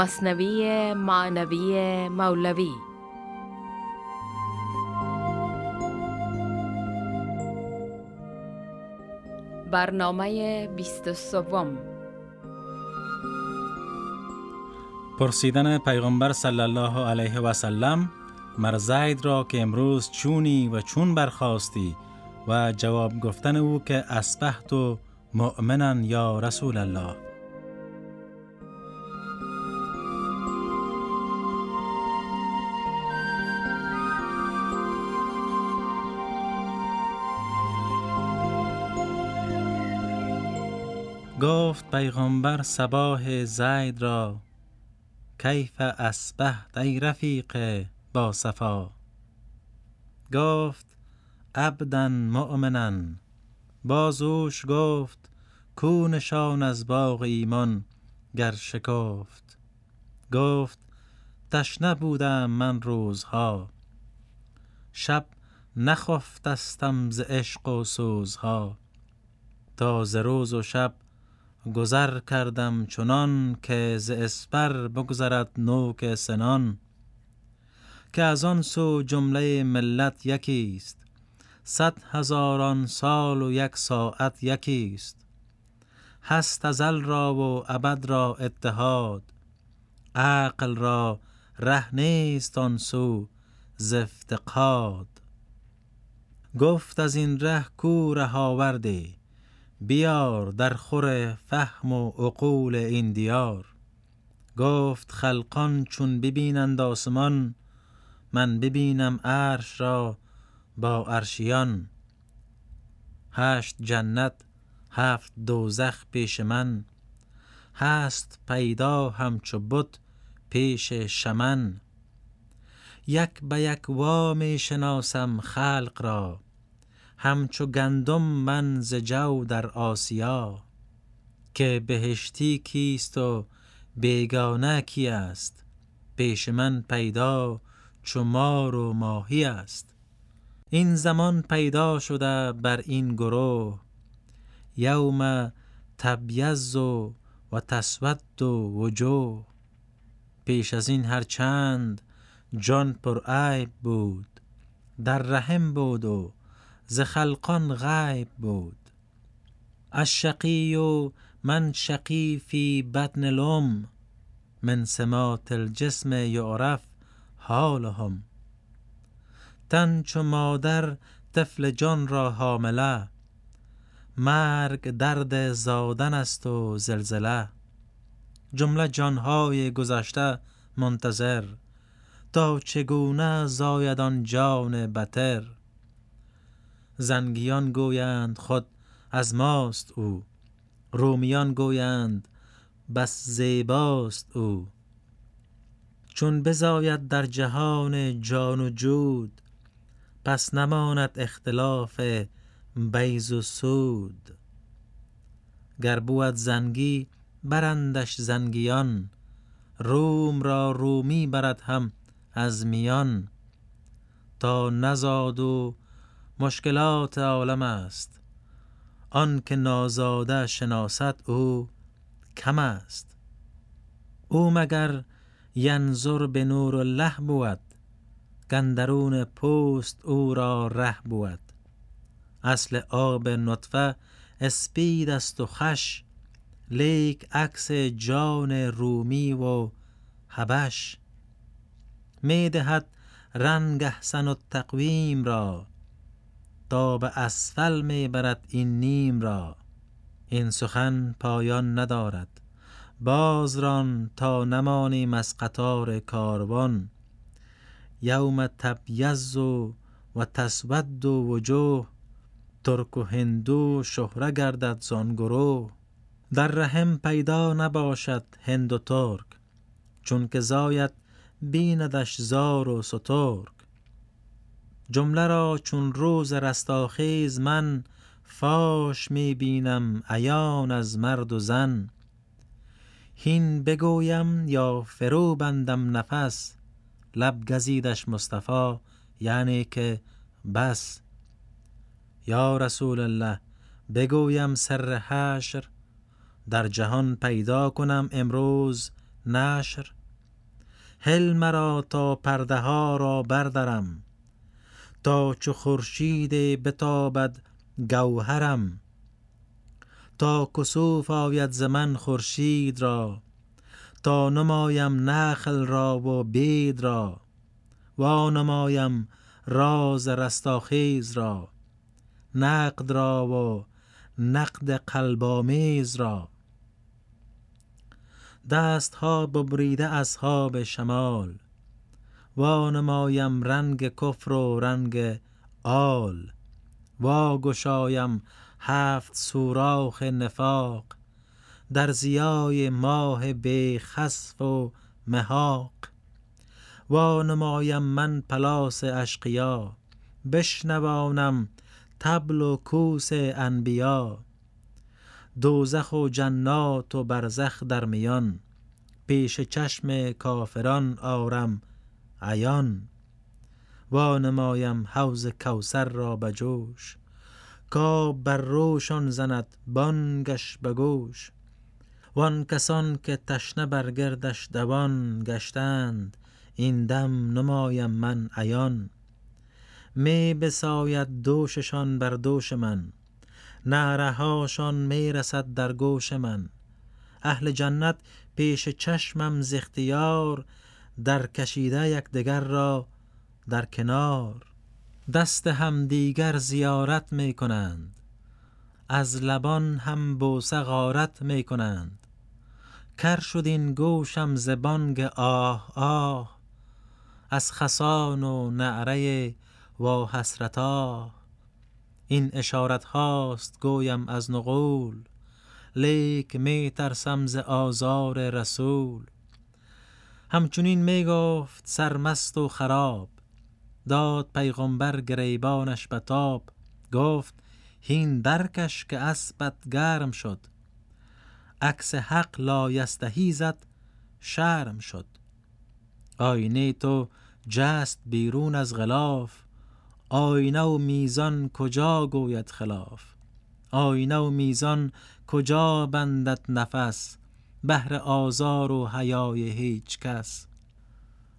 مصنوی معنوی مولوی. برنامه بیست سوم. پرسیدن پیغمبر صلی الله علیه و سلم مر زید را که امروز چونی و چون برخواستی و جواب گفتن او که اسبحت و مؤمنا یا رسول الله. گفت پیغمبر سباه زید را کیف اسبحت ای رفیق با صفا؟ گفت عبدا مؤمنا. بازوش گفت کو نشان از باغ ایمان گر شکفت؟ گفت تشنه بودم من روزها شب نخفتستم ز عشق و سوزها تا ز روز و شب گذر کردم چنان که ز اسپر بگذرد نوک سنان که از آن سو جمله ملت یکی است صد هزاران سال و یک ساعت یکی است هست ازل را و ابد را اتحاد. عقل را ره نیست آن سو ز افتقاد. گفت از این ره کو ره آوردی بیار در خور فهم و عقول این دیار. گفت خلقان چون ببینند آسمان من ببینم عرش را با عرشیان. هشت جنت هفت دوزخ پیش من. هست پیدا همچو بت پیش شمن. یک به یک وا شناسم خلق را. همچو گندم من ز جو در آسیا که بهشتی کیست و بیگانه کی است؟ پیش من پیدا چو مار و ماهی است. این زمان پیدا شده بر این گروه یوم تبیض و تسود وجوه. پیش از این هر چند جان پر عیب بود در رحم بود و ز خلقان غیب بود. الشقی من شقی فی بطن الام من سمات الجسم یعرف حالهم. تن چو مادر طفل جان را حامله مرگ درد زادن است و زلزله. جمله جانهای گذشته منتظر تا چگونه زاید آن جان بتر. زنگیان گویند خود از ماست او. رومیان گویند بس زیباست او. چون بزاید در جهان جان و جود پس نماند اختلاف بیض و سود. گر بود زنگی برندش زنگیان. روم را رومی برد هم از میان. تا نزاد و مشکلات عالم است. آن که نازاده شناست او کم است. او مگر ینظر به نور الله بود کاندرون پوست او را ره بود. اصل آب نطفه اسپید است و خوش لیک عکس جان رومی و حبش. می دهد رنگ احسن التقویم را تا به اسفل می برد این نیم را. این سخن پایان ندارد. باز ران تا نمانیم از قطار کاروان. یوم تبیض و تسود وجوه ترک و هندو شهره گردد زان گروه. در رحم پیدا نباشد هند و ترک چون که زاید بیندش زار و سترک. جمله را چون روز رستاخیز من فاش می بینم عیان از مرد و زن. هین بگویم یا فرو بندم نفس لب گزیدش مصطفی یعنی که بس. یا رسول الله بگویم سر حشر در جهان پیدا کنم امروز نشر. هل مرا تا پرده ها را بردارم تا چو خورشید بتابد گوهرم. تا کسوف آید ز من خورشید را تا نمایم نخل را و بید را و نمایم راز رستاخیز را نقد را و نقد قلبامیز را. دست ها ببریده اصحاب شمال و نمایم رنگ کفر و رنگ آل. وا گشایم هفت سوراخ نفاق. در زیای ماه بی خسف و محاق. وا نمایم من پلاس اشقیا. بشنوانم طبل و کوس انبیا. دوزخ و جنات و برزخ در میان. پیش چشم کافران آرم. عیان. وا نمایم حوض کوثر را به جوش. کآب بر روشان زند بانگش به گوش. وان کسان که تشنه بر گردش دوان گشتند این دم نمایم من عیان. می بساید دوششان بر دوش من. نعره هاشان می رسد در گوش من. اهل جنت پیش چشمم ز اختیار در کشیده یکدیگر را در کنار. دست همدیگر زیارت می کنند از لبان هم بوسه غارت می کنند کر شد این گوشم ز بانگ آه آه. از خسان و نعره واحسرت آه این اشارت هاست گویم از نغول لیک می ترسم ز آزار رسول. همچنین می گفت سرمست و خراب. داد پیغامبر گریبانش به تاب. گفت هین درکش که اسبت گرم شد. عکس حق لایستهی زد شرم شد. آینه تو جست بیرون از غلاف. آینه و میزان کجا گوید خلاف؟ آینه و میزان کجا بندد نفس؟ بهر آزار و حیای هیچ کس.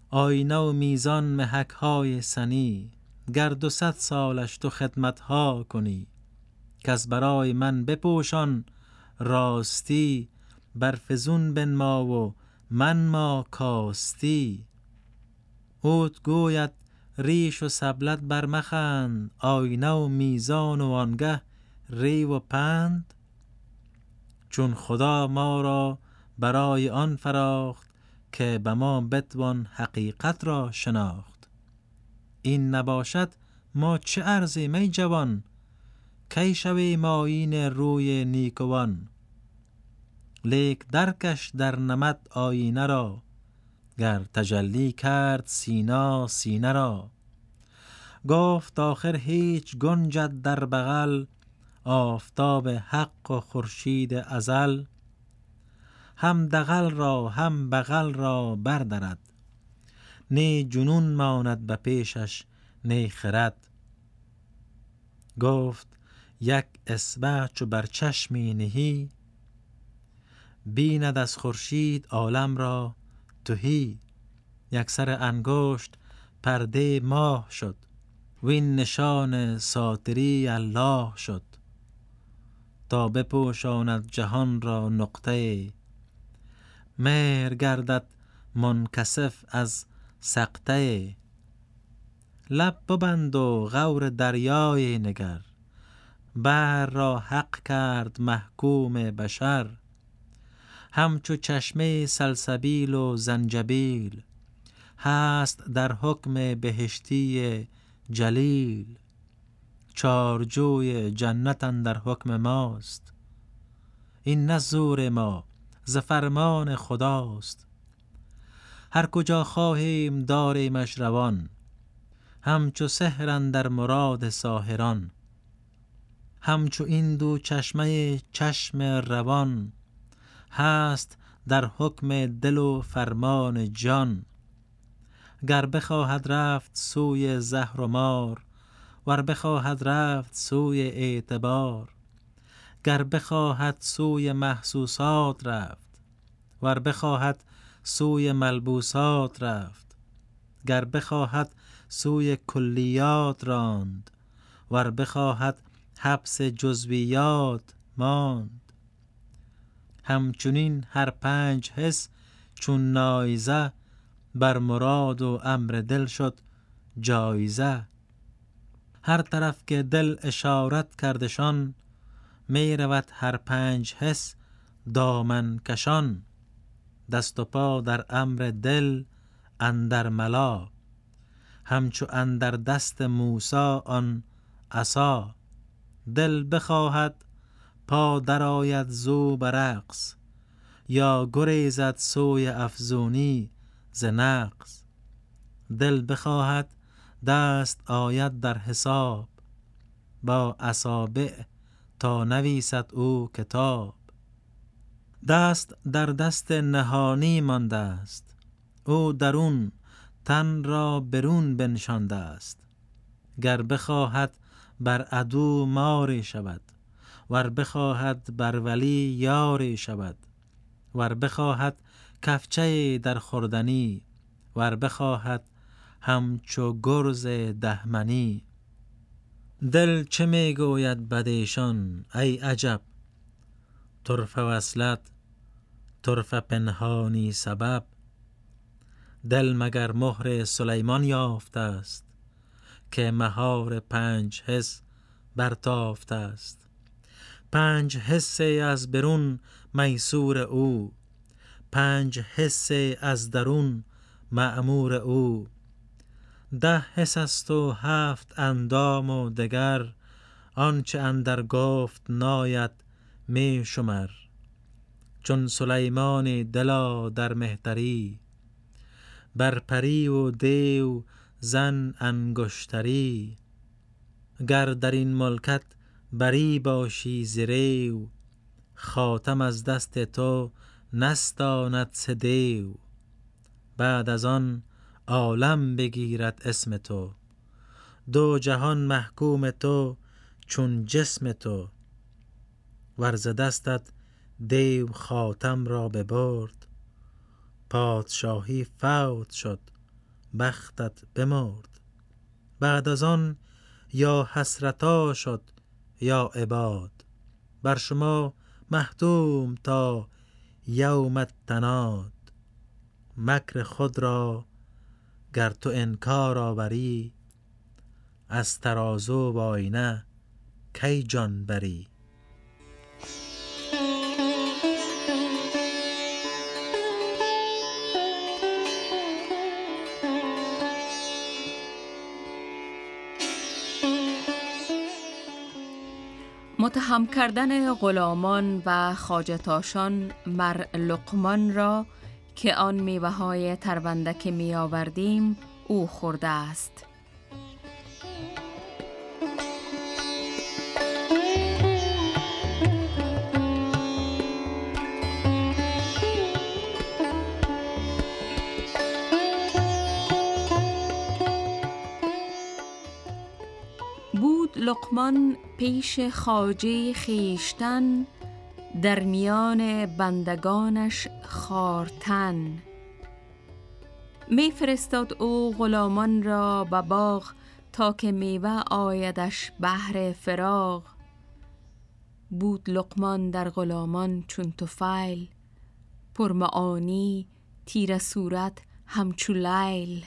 آینه و میزان محک های سنی گر دو صد سالش تو خدمت ها کنی. کز برای من بپوشان راستی بر فزون بنما و منما کاستی. اوت گوید ریش و سبلت بر مخند آینه و میزان و آنگه ری و پند. چون خدا ما را برای آن فراخت که به ما بتوان حقیقت را شناخت. این نباشد ما چه ارزیم ای جوان؟ کی شویم آیین روی نیکوان؟ لیک درکش در نمد آینه را گر تجلی کرد سینا سینه را. گفت آخر هیچ گنجد در بغل آفتاب حق و خورشید ازل. هم دغل را هم بغل را بردرد نی جنون ماند به پیشش نی خرد گفت یک اصبع چو بر چشمی نهی بیند از خورشید عالم را تهی یک سر انگشت پرده ماه شد وین نشان ساتری الله شد تا بپوشاند جهان را نقطه مهر گردد منکسف از سقطه. لب ببند و غور دریای نگر. بحر را حق کرد محکوم بشر. همچو چشمه سلسبیل و زنجبیل هست در حکم بهشتی جلیل. چارجوی جنت اندر حکم ماست. این نه زور ما ز فرمان خداست. هر کجا خواهیم داریمش روان همچو سحر اندر مراد ساحران. همچو این دو چشمه چشم روان هست در حکم دل و فرمان جان. گر بخواهد رفت سوی زهر و مار ور بخواهد رفت سوی اعتبار. گر بخواهد سوی محسوسات رفت ور بخواهد سوی ملبوسات رفت گر بخواهد سوی کلیات راند ور بخواهد حبس جزویات ماند. همچنین هر پنج حس چون نایزه بر مراد و امر دل شد جایزه. هر طرف که دل اشارت کردشان می رود هر پنج حس دامن کشان. دست و پا در امر دل اندر ملا. همچو اندر دست موسا آن عصا. دل بخواهد پا درآید زو برقص یا گریزد سوی افزونی ز نقص. دل بخواهد دست آید در حساب. با اصابع تا نویسد او کتاب. دست در دست نهانی مانده است او درون تن را برون بنشانده است گر بخواهد بر عدو ماری شود ور بخواهد بر ولی یاری شود ور بخواهد کفچه در خوردنی ور بخواهد همچو گرز دهمنی. دل چه می گوید بدیشان ای عجب؟ طرف وصلت طرف پنهانی سبب؟ دل مگر مهر سلیمان یافته است که مهار پنج حس برتافته است؟ پنج حس از برون میسور او پنج حس از درون معمور او. ده حس است و هفت اندام و دگر آنچه اندر گفت ناید می شمر. چون سلیمان دلا در مهتری بر پری و دیو زن انگشتری. گر در این ملکت بری باشی زریو خاتم از دست تو نستاند سدیو بعد از آن عالم بگیرد اسم تو. دو جهان محکوم تو چون جسم تو. ورز دستت دیو خاتم را ببرد. پادشاهی فوت شد بختت بمرد. بعد از آن یا حسرتا شد یا عباد. بر شما محتوم تا یوم تناد مکر خود را گر تو انکار آوری از ترازو و آینه کی جان بری؟ متهم کردن غلامان و خاجتاشان مر لقمان را که آن میوه های تربندک می آوردیم او خورده است. بود لقمان پیش خاجه خیشتن در میان بندگانش خارتن. می فرستاد او غلامان را به باغ تا که میوه آیدش بهر فراغ. بود لقمان در غلامان چون توفیل پرمعانی تیر صورت همچو لیل.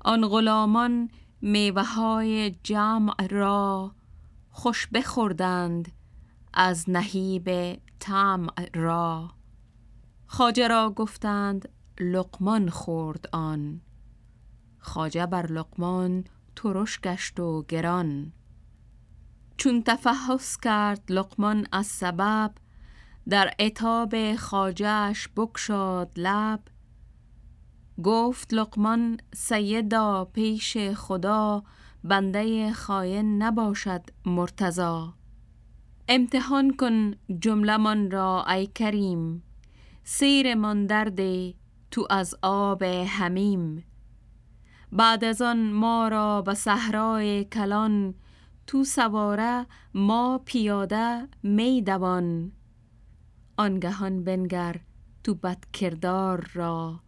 آن غلامان میوه های جمع را خوش بخوردند از نهیب طمع را. خاجه را گفتند لقمان خورد آن. خاجه بر لقمان ترش گشت و گران. چون تفحص کرد لقمان از سبب در عتاب خاجهش بکشاد لب. گفت لقمان سیدا پیش خدا بنده خاین نباشد مرتضا امتحان کن جمله من را ای کریم. سیر من درده تو از آب همیم بعد از آن ما را به صحرای کلان تو سواره ما پیاده می دوان. آنگهان بنگر و بد کردار را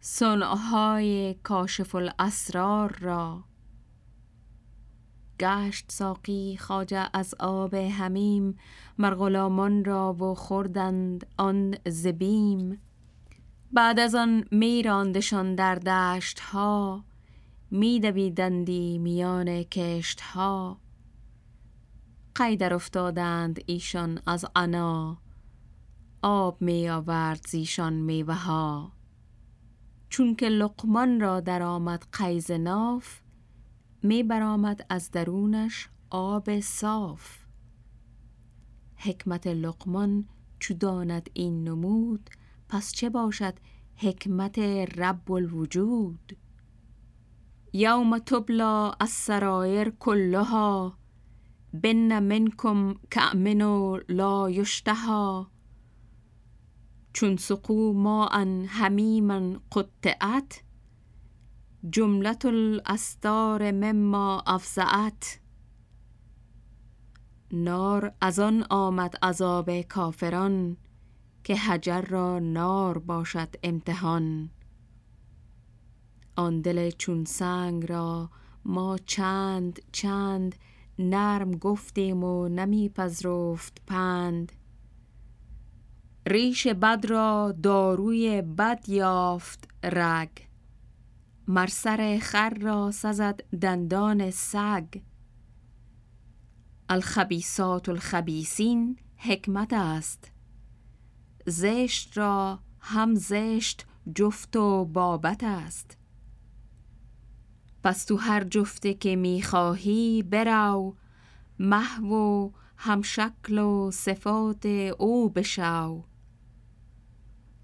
صنعهای کاشف الاسرار را. گشت ساقی خاجه از آب همیم مرغلامان را و خوردند آن زبیم بعد از آن میراندشان در دشت ها میدویدندی میان کشت ها قیدر افتادند ایشان از عنا آب می آورد زیشان میوه ها چون که لقمان را درآمد قیز ناف می برآمد از درونش آب صاف. حکمت لقمان چو داند این نمود پس چه باشد حکمت رب الوجود؟ یوم تبلا السرایر کلها بن منکم کأمن لا یشتها. چون سقو ما ان حمیما قطعت جملت الاستار مما افزعت. نار از آن آمد عذاب کافران که حجر را نار باشد امتحان. آن دل چون سنگ را ما چند چند نرم گفتیم و نمی پذرفت پند. ریش بد را داروی بد یافت رگ. مرسر خر را سزد دندان سگ. الخبیسات الخبیسین حکمت است. زشت را هم زشت جفت و بابت است. پس تو هر جفته که می‌خواهی برو محو و هم شکل و صفات او بشو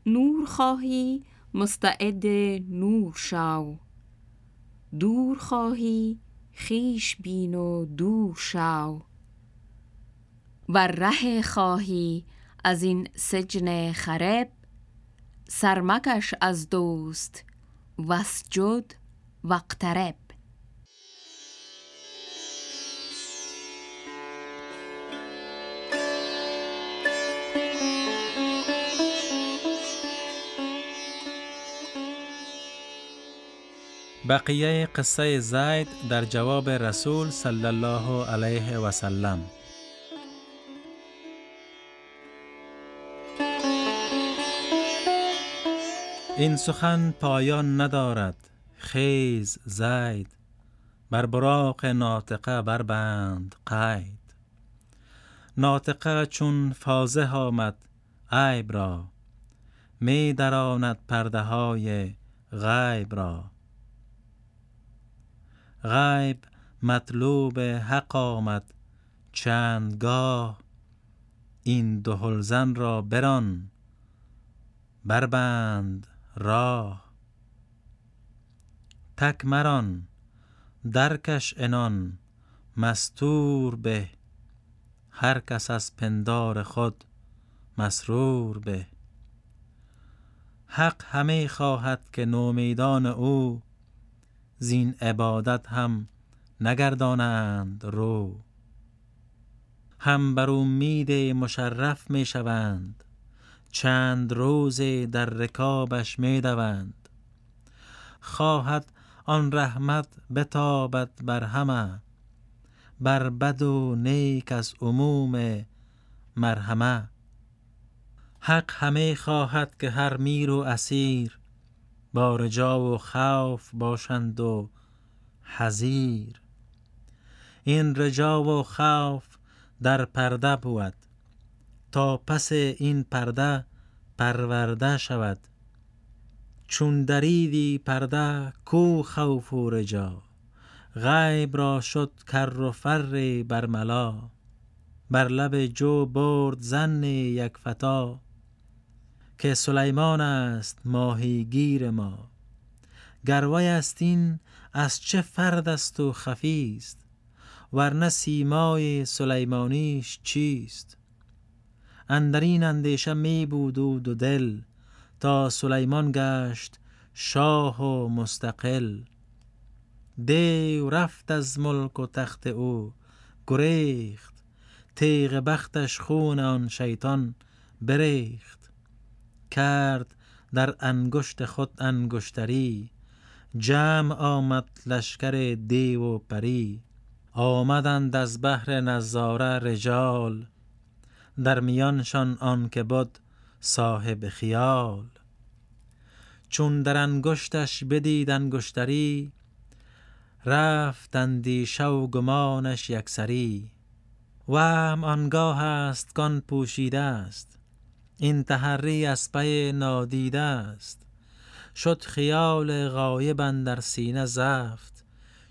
نور خواهی مستعد نور شو دور خواهی خیش بین و دور شو و ره خواهی از این سجن خرب. سرمکش از دوست وسجد واقترب بقیه قصه زید در جواب رسول صلی الله علیه و سلم. این سخن پایان ندارد خیز زید. بر براق ناطقه بربند قید. ناطقه چون فازه آمد عیب را می دراند پرده های غیب را. غیب مطلوب حق آمد چندگاه این دو زن را بران. بربند راه. تک مران. درکش انان مستور به. هر کس از پندار خود مسرور به. حق همه خواهد که نومیدان او زین عبادت هم نگردانند رو. هم بر امید مشرف می شوند چند روز در رکابش می دوند خواهد آن رحمت بتابد بر همه بر بد و نیک از عموم مرحمه. حق همه خواهد که هر میر و اسیر با رجا و خوف باشند و حزیر این رجا و خوف در پرده بود. تا پس این پرده پرورده شود. چون دریدی پرده کو خوف و رجا. غیب را شد کر و فر برملا. بر لب جو برد زن یک فتا. که سلیمان است ماهیگیر ما. گروای است این از چه فرد است و خفیست؟ ورنه سیمای سلیمانیش چیست؟ اندرین اندیشه می بود و دو دل تا سلیمان گشت شاه و مستقل. دیو رفت از ملک و تخت او گریخت. تیغ بختش خون آن شیطان بریخت. کرد در انگشت خود انگشتری. جمع آمد لشکر دیو و پری. آمدند از بحر نظاره رجال. در میانشان آن که بود صاحب خیال. چون در انگشتش بدید انگشتری رفت اندیشه و گمانش یکسری. و هم آنگاه است کان پوشیده است. این تحری از پی نادیده است. شد خیال غایب در سینه زفت.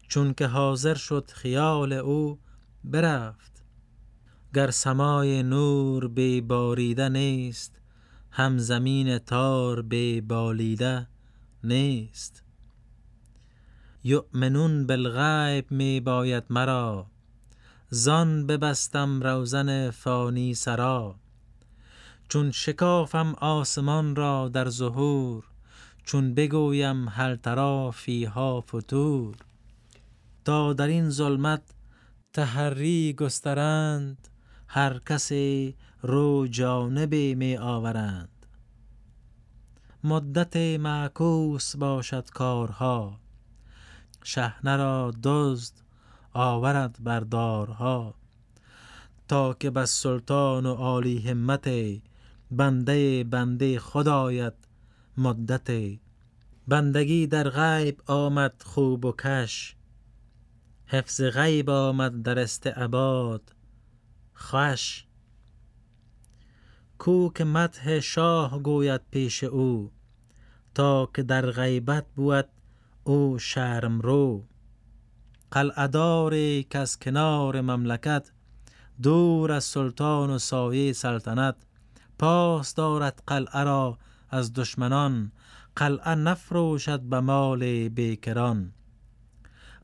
چون که حاضر شد خیال او برفت. گر سمای نور بی باریده نیست هم زمین تار بی بالیده نیست. یؤمنون بالغیب می باید مرا. زان ببستم روزن فانی سرا. چون شکافم آسمان را در ظهور چون بگویم هل ترا فیها فتور. تا در این ظلمت تحری گسترند هر کسی رو جانبی می آورند. مدت معکوس باشد کارها شهنه را دزد آورد بردارها تا که بس سلطان و عالی همت بنده بنده خدایت. مدت بندگی در غیب آمد خوب و کش. حفظ غیب آمد در استعباد خوش. کو که مدح شاه گوید پیش او تا که در غیبت بود او شرم رو. قلعه داری کز کنار مملکت دور از سلطان و سایه سلطنت. پاس دارد قلعه را از دشمنان قلعه نفروشد به مال بیکران.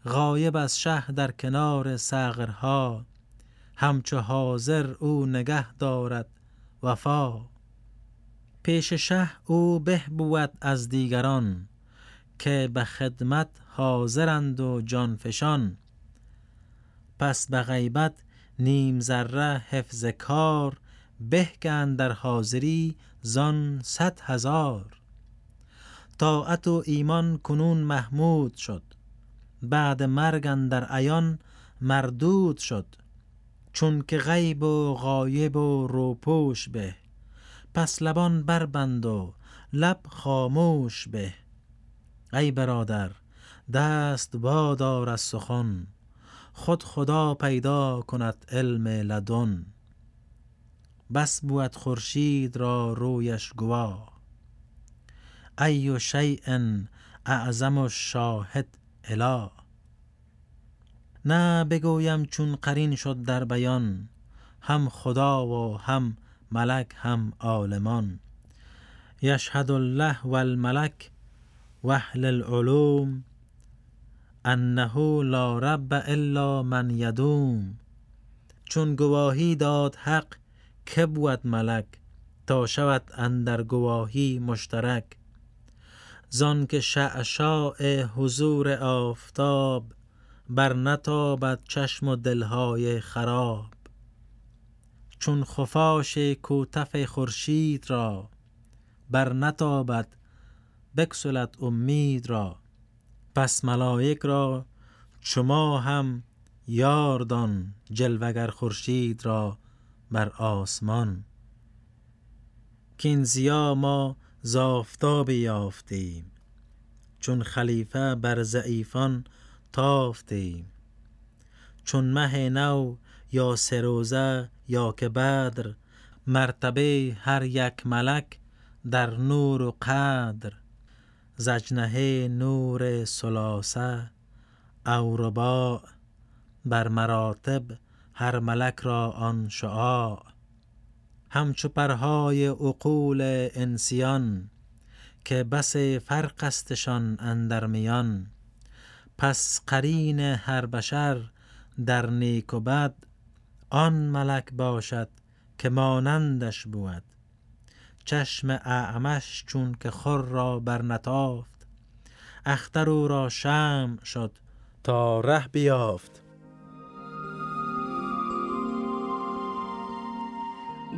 غایب از شه در کنار سغرها همچو حاضر او نگه دارد وفا. پیش شه او به بود از دیگران که به خدمت حاضرند و جانفشان. پس به غیبت نیم ذره حفظ کار به در حاضری زان صد هزار. طاعت و ایمان کنون محمود شد بعد مرگ در عیان مردود شد. چون که غیب و غایب و روپوش به پس لبان بربند و لب خاموش به. ای برادر دست وادار از سخن خود خدا پیدا کند علم لدن. بس بود خورشید را رویش گواه. ای شیء اعظم الشاهد اله. نه بگویم چون قرین شد در بیان هم خدا و هم ملک هم عالمان. یشهد الله و الملک و اهل العلوم انه لا رب الا من یدوم. چون گواهی داد حق که بود ملک تا شود اندر گواهی مشترک؟ زان که شعشاع حضور آفتاب بر نتابد چشم و دلهای خراب. چون خفاش کوتف خورشید را بر نتابد بکسلت امید را پس ملائک را شما هم یاردان جلوگر خورشید را. بر آسمان. کین زیا ما زافتاب یافتیم چون خلیفه بر ضعیفان تافتیم. چون مه نو یا سروزه یا که بدر مرتبه هر یک ملک در نور و قدر. زجنه نور سلاسه او بر مراتب هر ملک را آن شعاع همچو پرهای عقول انسیان که بس فرق استشان اندر میان. پس قرین هر بشر در نیک و بد آن ملک باشد که مانندش بود. چشم اعمش چون که خور را برنتافت اختر او را شمع شد تا ره بیافت.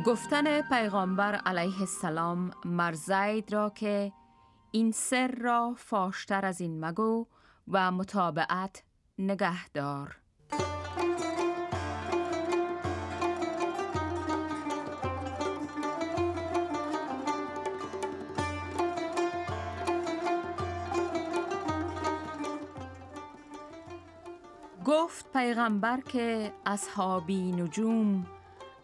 گفتن پیغامبر علیه السلام مرزید را که این سر را فاشتر از این مگو و مطابعت نگهدار گفت پیغمبر که اصحابی نجوم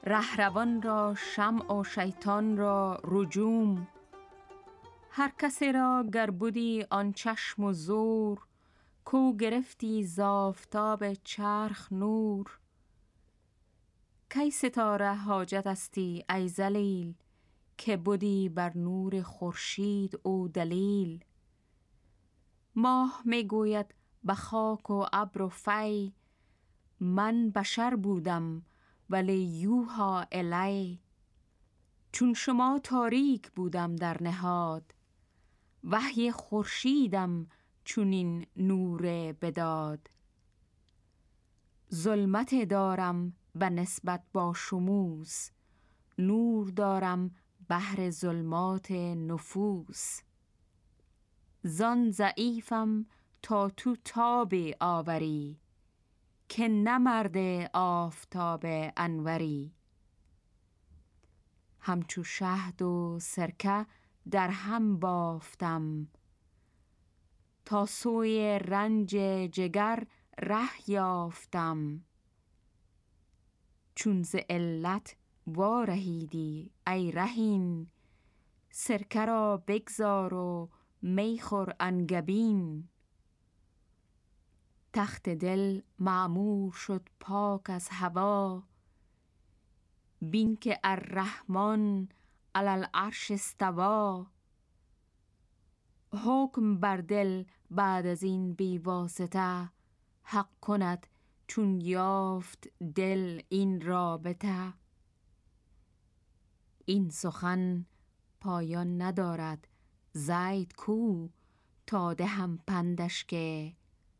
رهروان را شمع و شیطان را رجوم. هر کسی را گر بودی آن چشم و زور کو گرفتی زافتاب چرخ نور. کی ستاره حاجت استی ای زلیل که بودی بر نور خورشید او دلیل. ماه می‌گوید به خاک و ابر و فی من بشر بودم ولی یوها الی چون شما تاریک بودم در نهاد. وحی خورشیدم چون این نور بداد. ظلمت دارم به نسبت با شموس. نور دارم بهر ظلمات نفوس. زان ضعیفم تا تو تاب آوری. که نمرد آفتاب انوری. همچو شهد و سرکه در هم بافتم. تا سوی رنج جگر ره یافتم. چون ز علت وارهیدی ای رهین سرکه را بگذار و میخور انگبین. تخت دل معمور شد پاک از هوا. بین که الرحمن علی العرش استوا حکم بر دل بعد از این بی واسطه. حق کند چون یافت دل این رابطه. این سخن پایان ندارد زید کو تا هم پندش که